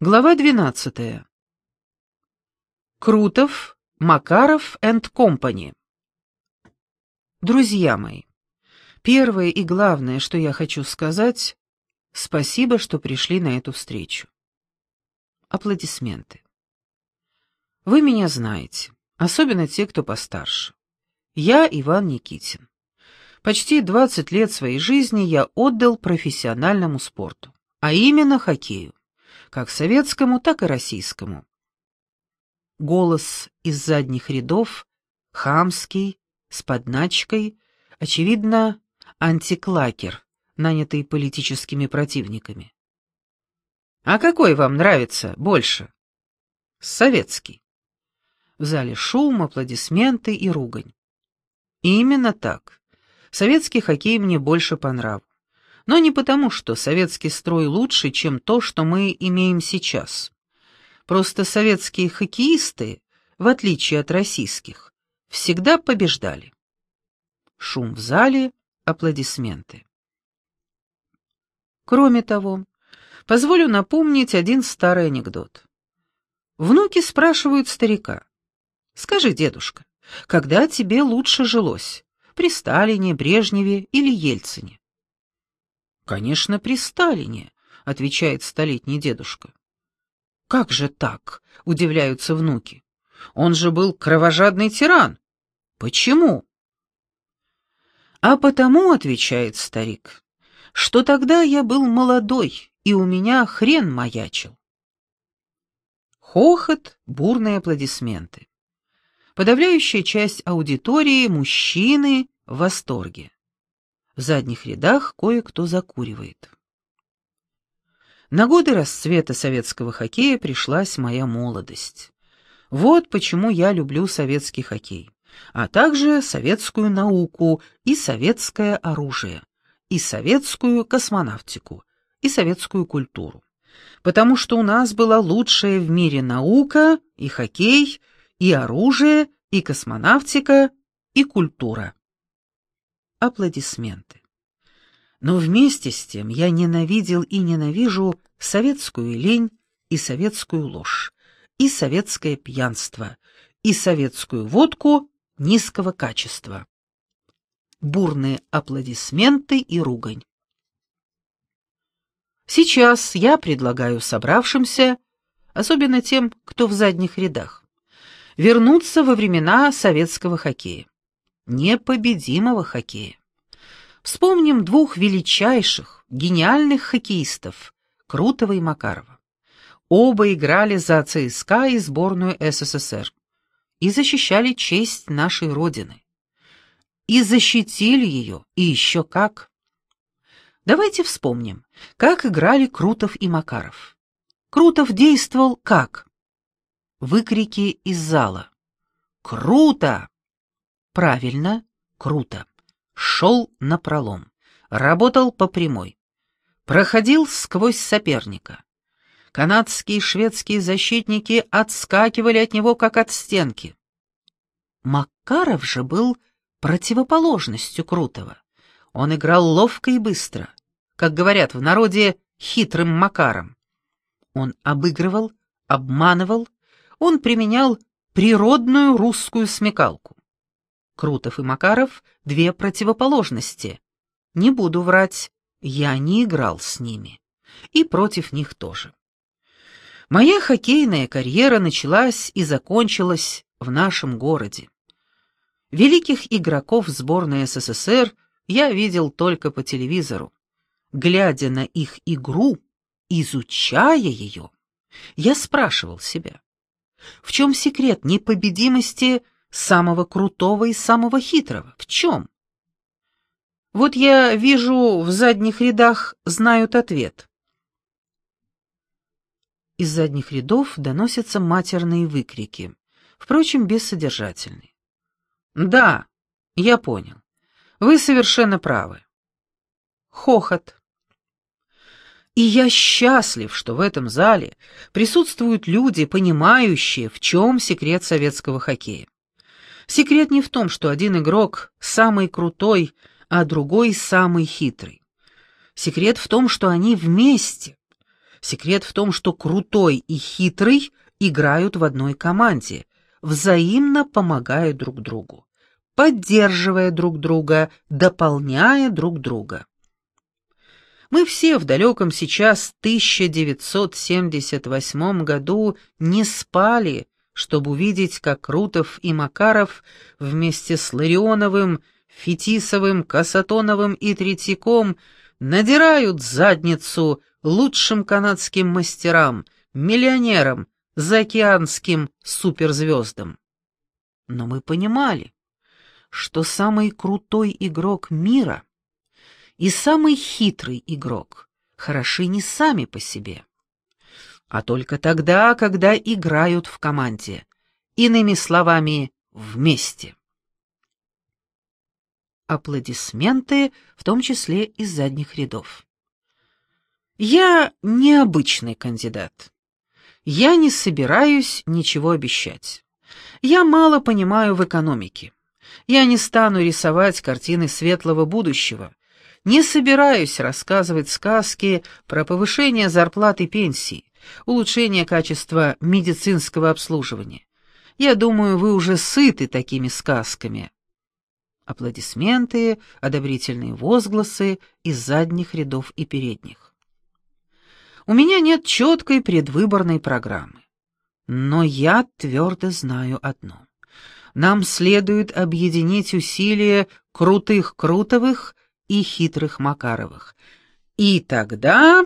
Глава 12. Крутов, Макаров энд Компани. Друзья мои, первое и главное, что я хочу сказать, спасибо, что пришли на эту встречу. Аплодисменты. Вы меня знаете, особенно те, кто постарше. Я Иван Никитин. Почти 20 лет своей жизни я отдал профессиональному спорту, а именно хоккею как советскому, так и российскому. Голос из задних рядов, хамский, с подначкой, очевидно, антиклакер, нанятый политическими противниками. «А какой вам нравится больше?» «Советский». В зале шум, аплодисменты и ругань. именно так. Советский хоккей мне больше по нраву. Но не потому, что советский строй лучше, чем то, что мы имеем сейчас. Просто советские хоккеисты, в отличие от российских, всегда побеждали. Шум в зале, аплодисменты. Кроме того, позволю напомнить один старый анекдот. Внуки спрашивают старика. «Скажи, дедушка, когда тебе лучше жилось? При Сталине, Брежневе или Ельцине?» «Конечно, при Сталине», — отвечает столетний дедушка. «Как же так?» — удивляются внуки. «Он же был кровожадный тиран. Почему?» «А потому», — отвечает старик, — «что тогда я был молодой, и у меня хрен маячил». Хохот, бурные аплодисменты. Подавляющая часть аудитории — мужчины в восторге. В задних рядах кое-кто закуривает. На годы расцвета советского хоккея пришлась моя молодость. Вот почему я люблю советский хоккей, а также советскую науку и советское оружие, и советскую космонавтику, и советскую культуру. Потому что у нас была лучшая в мире наука, и хоккей, и оружие, и космонавтика, и культура аплодисменты. Но вместе с тем я ненавидел и ненавижу советскую лень и советскую ложь, и советское пьянство, и советскую водку низкого качества. Бурные аплодисменты и ругань. Сейчас я предлагаю собравшимся, особенно тем, кто в задних рядах, вернуться во времена советского хоккея непобедимого хоккея. Вспомним двух величайших, гениальных хоккеистов – Крутого и Макарова. Оба играли за ЦСКА и сборную СССР и защищали честь нашей Родины. И защитили ее, и еще как. Давайте вспомним, как играли Крутов и Макаров. Крутов действовал как? Выкрики из зала. «Круто!» Правильно, круто. Шел на пролом, работал по прямой. Проходил сквозь соперника. Канадские и шведские защитники отскакивали от него, как от стенки. Макаров же был противоположностью Крутого. Он играл ловко и быстро, как говорят в народе, хитрым Макаром. Он обыгрывал, обманывал, он применял природную русскую смекалку. Крутов и Макаров — две противоположности. Не буду врать, я не играл с ними. И против них тоже. Моя хоккейная карьера началась и закончилась в нашем городе. Великих игроков сборной СССР я видел только по телевизору. Глядя на их игру, изучая ее, я спрашивал себя, в чем секрет непобедимости самого крутого и самого хитрого. В чем? Вот я вижу, в задних рядах знают ответ. Из задних рядов доносятся матерные выкрики, впрочем, бессодержательные. «Да, я понял. Вы совершенно правы». Хохот. И я счастлив, что в этом зале присутствуют люди, понимающие, в чем секрет советского хоккея. Секрет не в том, что один игрок самый крутой, а другой самый хитрый. Секрет в том, что они вместе. Секрет в том, что крутой и хитрый играют в одной команде, взаимно помогая друг другу, поддерживая друг друга, дополняя друг друга. Мы все в далеком сейчас 1978 году не спали, чтобы увидеть, как Крутов и Макаров вместе с Ларионовым, Фетисовым, Касатоновым и Третьяком надирают задницу лучшим канадским мастерам, миллионерам, заокеанским суперзвездам. Но мы понимали, что самый крутой игрок мира и самый хитрый игрок хороши не сами по себе, а только тогда, когда играют в команде, иными словами, вместе. Аплодисменты, в том числе из задних рядов. Я необычный кандидат. Я не собираюсь ничего обещать. Я мало понимаю в экономике. Я не стану рисовать картины светлого будущего. Не собираюсь рассказывать сказки про повышение зарплат и пенсий, улучшение качества медицинского обслуживания. Я думаю, вы уже сыты такими сказками. Аплодисменты, одобрительные возгласы из задних рядов и передних. У меня нет четкой предвыборной программы. Но я твердо знаю одно. Нам следует объединить усилия крутых Крутовых и хитрых Макаровых. И тогда...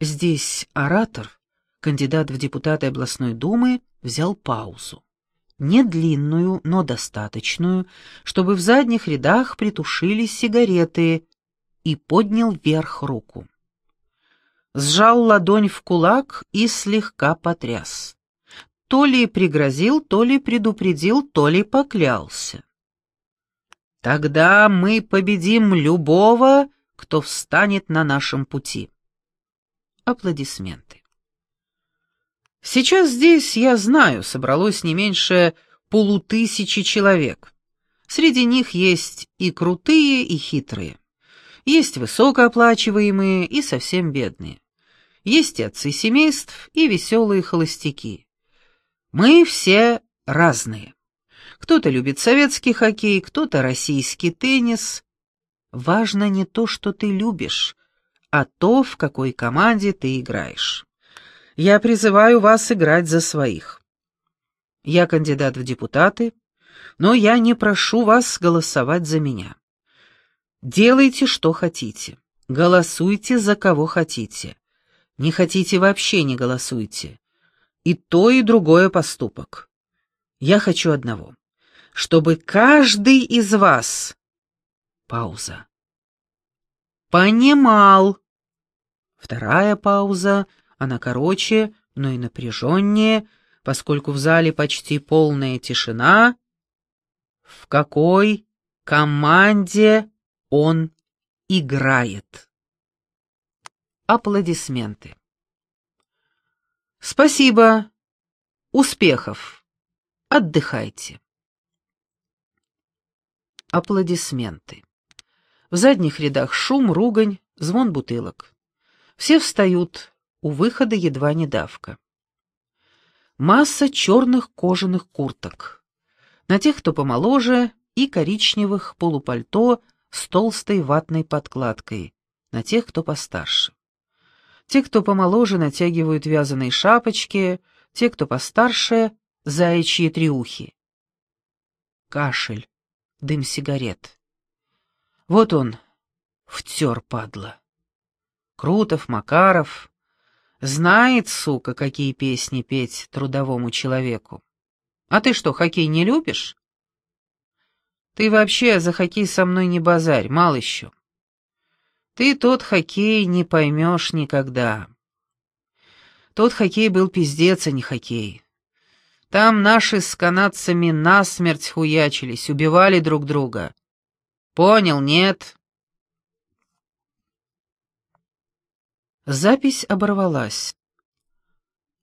Здесь оратор, кандидат в депутаты областной думы, взял паузу не длинную, но достаточную, чтобы в задних рядах притушились сигареты, и поднял вверх руку. Сжал ладонь в кулак и слегка потряс. То ли пригрозил, то ли предупредил, то ли поклялся. «Тогда мы победим любого, кто встанет на нашем пути». Аплодисменты. Сейчас здесь, я знаю, собралось не меньше полутысячи человек. Среди них есть и крутые, и хитрые. Есть высокооплачиваемые и совсем бедные. Есть и отцы семейств, и веселые холостяки. Мы все разные. Кто-то любит советский хоккей, кто-то российский теннис. Важно не то, что ты любишь, а то, в какой команде ты играешь. Я призываю вас играть за своих. Я кандидат в депутаты, но я не прошу вас голосовать за меня. Делайте, что хотите. Голосуйте за кого хотите. Не хотите вообще не голосуйте. И то, и другое поступок. Я хочу одного. Чтобы каждый из вас... Пауза. Понимал. Вторая пауза — она короче, но и напряженнее, поскольку в зале почти полная тишина. В какой команде он играет? Аплодисменты. Спасибо. Успехов. Отдыхайте. Аплодисменты. В задних рядах шум, ругань, звон бутылок. Все встают, у выхода едва не давка. Масса черных кожаных курток. На тех, кто помоложе, и коричневых полупальто с толстой ватной подкладкой. На тех, кто постарше. Те, кто помоложе, натягивают вязаные шапочки, те, кто постарше — заячьи триухи. Кашель, дым сигарет. Вот он, втер, падла. Крутов, Макаров, Знает, сука, какие песни петь трудовому человеку. А ты что, хоккей не любишь? Ты вообще за хоккей со мной не базарь, мал еще. Ты тот хоккей не поймешь никогда. Тот хоккей был пиздец, а не хоккей. Там наши с канадцами насмерть хуячились, убивали друг друга. Понял, нет? Запись оборвалась.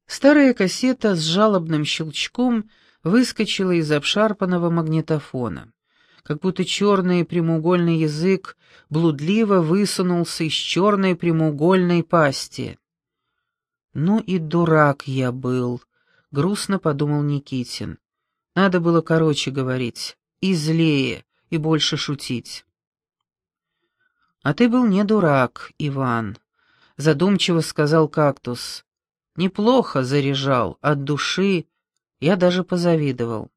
Старая кассета с жалобным щелчком выскочила из обшарпанного магнитофона. как будто черный прямоугольный язык блудливо высунулся из черной прямоугольной пасти. «Ну и дурак я был», — грустно подумал Никитин. «Надо было короче говорить, и злее, и больше шутить». «А ты был не дурак, Иван», — задумчиво сказал кактус. «Неплохо заряжал, от души, я даже позавидовал».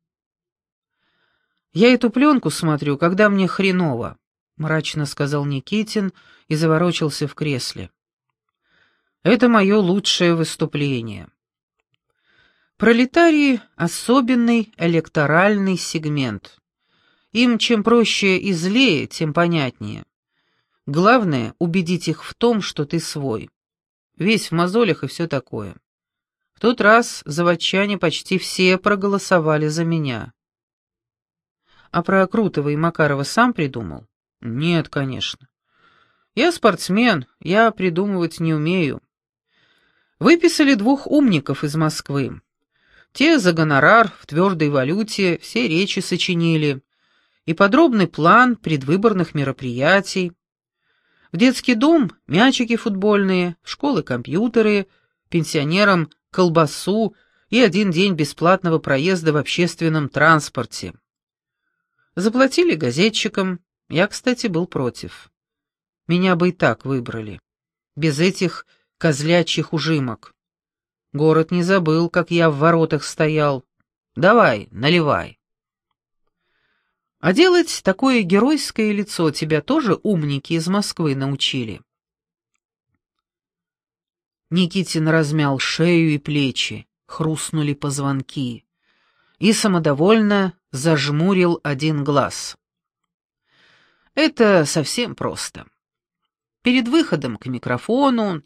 «Я эту пленку смотрю, когда мне хреново», — мрачно сказал Никитин и заворочился в кресле. «Это мое лучшее выступление». Пролетарии — особенный электоральный сегмент. Им чем проще и злее, тем понятнее. Главное — убедить их в том, что ты свой. Весь в мозолях и все такое. В тот раз заводчане почти все проголосовали за меня. А про Крутого и Макарова сам придумал? Нет, конечно. Я спортсмен, я придумывать не умею. Выписали двух умников из Москвы. Те за гонорар в твердой валюте все речи сочинили. И подробный план предвыборных мероприятий. В детский дом мячики футбольные, в школы компьютеры, пенсионерам колбасу и один день бесплатного проезда в общественном транспорте. Заплатили газетчикам, я, кстати, был против. Меня бы и так выбрали, без этих козлячьих ужимок. Город не забыл, как я в воротах стоял. Давай, наливай. А делать такое геройское лицо тебя тоже умники из Москвы научили. Никитин размял шею и плечи, хрустнули позвонки и самодовольно зажмурил один глаз. Это совсем просто. Перед выходом к микрофону,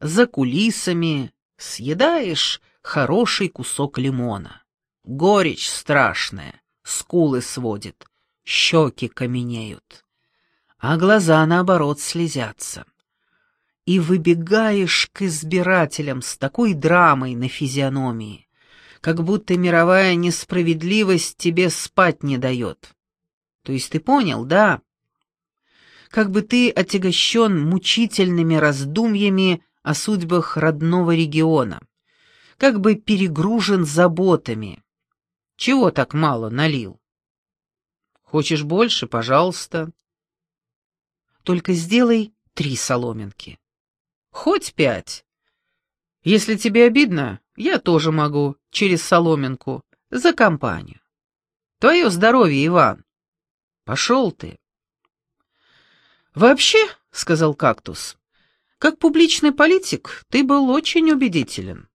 за кулисами, съедаешь хороший кусок лимона. Горечь страшная, скулы сводит, щеки каменеют, а глаза, наоборот, слезятся. И выбегаешь к избирателям с такой драмой на физиономии, как будто мировая несправедливость тебе спать не дает. То есть ты понял, да? Как бы ты отягощен мучительными раздумьями о судьбах родного региона, как бы перегружен заботами. Чего так мало налил? Хочешь больше, пожалуйста. Только сделай три соломинки. Хоть пять. Если тебе обидно, я тоже могу, через соломинку, за компанию. Твое здоровье, Иван. Пошел ты. Вообще, — сказал кактус, — как публичный политик ты был очень убедителен.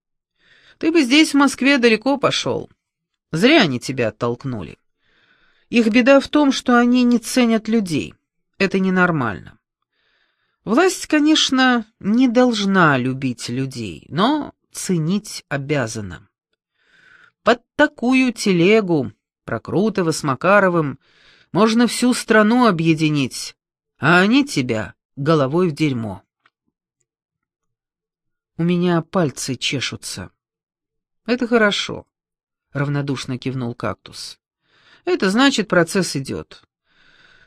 Ты бы здесь, в Москве, далеко пошел. Зря они тебя оттолкнули. Их беда в том, что они не ценят людей. Это ненормально. Власть, конечно, не должна любить людей, но ценить обязана. Под такую телегу, Прокрутова с Макаровым, можно всю страну объединить, а они тебя головой в дерьмо. У меня пальцы чешутся. Это хорошо, равнодушно кивнул кактус. Это значит, процесс идет.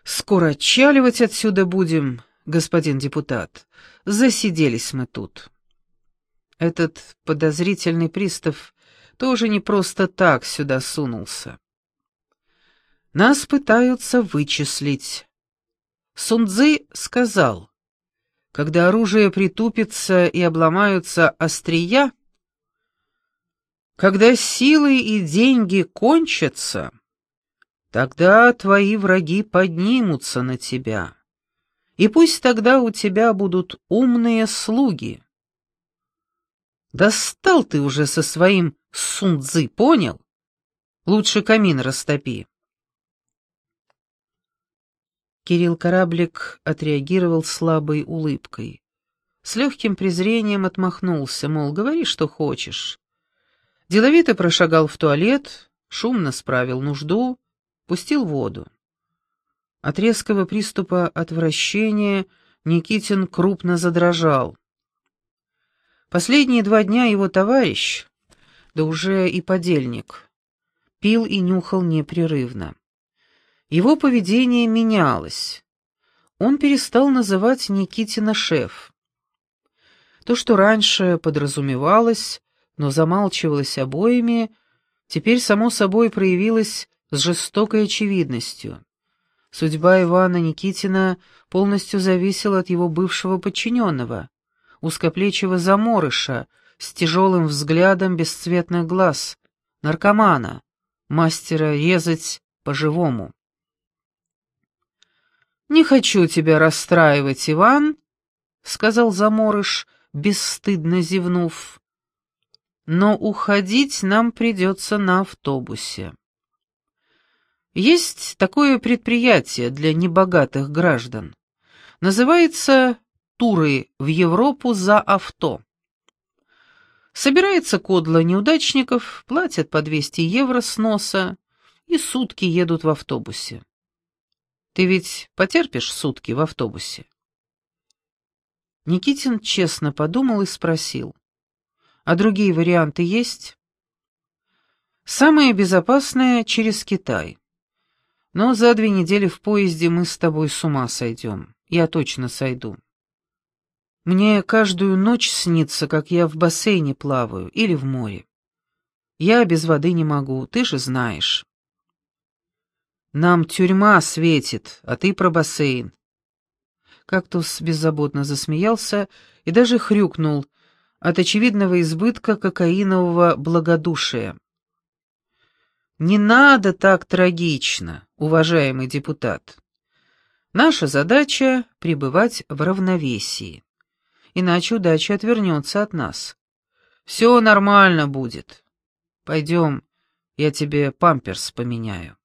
Скоро отчаливать отсюда будем, господин депутат. Засиделись мы тут. Этот подозрительный пристав тоже не просто так сюда сунулся. Нас пытаются вычислить. Сунцзы сказал, когда оружие притупится и обломаются острия, когда силы и деньги кончатся, тогда твои враги поднимутся на тебя, и пусть тогда у тебя будут умные слуги. Достал ты уже со своим сунцзы, понял? Лучше камин растопи. Кирилл Кораблик отреагировал слабой улыбкой. С легким презрением отмахнулся, мол, говори, что хочешь. Деловито прошагал в туалет, шумно справил нужду, пустил воду. От резкого приступа отвращения Никитин крупно задрожал. Последние два дня его товарищ, да уже и подельник, пил и нюхал непрерывно. Его поведение менялось. Он перестал называть Никитина шеф. То, что раньше подразумевалось, но замалчивалось обоими, теперь само собой проявилось с жестокой очевидностью. Судьба Ивана Никитина полностью зависела от его бывшего подчиненного, узкоплечего заморыша, с тяжелым взглядом бесцветных глаз, наркомана, мастера резать по-живому. «Не хочу тебя расстраивать, Иван», — сказал заморыш, бесстыдно зевнув, «но уходить нам придется на автобусе». Есть такое предприятие для небогатых граждан. Называется «Туры в Европу за авто». Собирается кодла неудачников, платят по 200 евро с носа и сутки едут в автобусе. Ты ведь потерпишь сутки в автобусе? Никитин честно подумал и спросил. А другие варианты есть? Самое безопасное — через Китай. Но за две недели в поезде мы с тобой с ума сойдем. Я точно сойду. Мне каждую ночь снится, как я в бассейне плаваю или в море. Я без воды не могу, ты же знаешь. Нам тюрьма светит, а ты про бассейн. Кактус беззаботно засмеялся и даже хрюкнул от очевидного избытка кокаинового благодушия. Не надо так трагично, уважаемый депутат. Наша задача — пребывать в равновесии иначе удача отвернется от нас. Все нормально будет. Пойдем, я тебе памперс поменяю.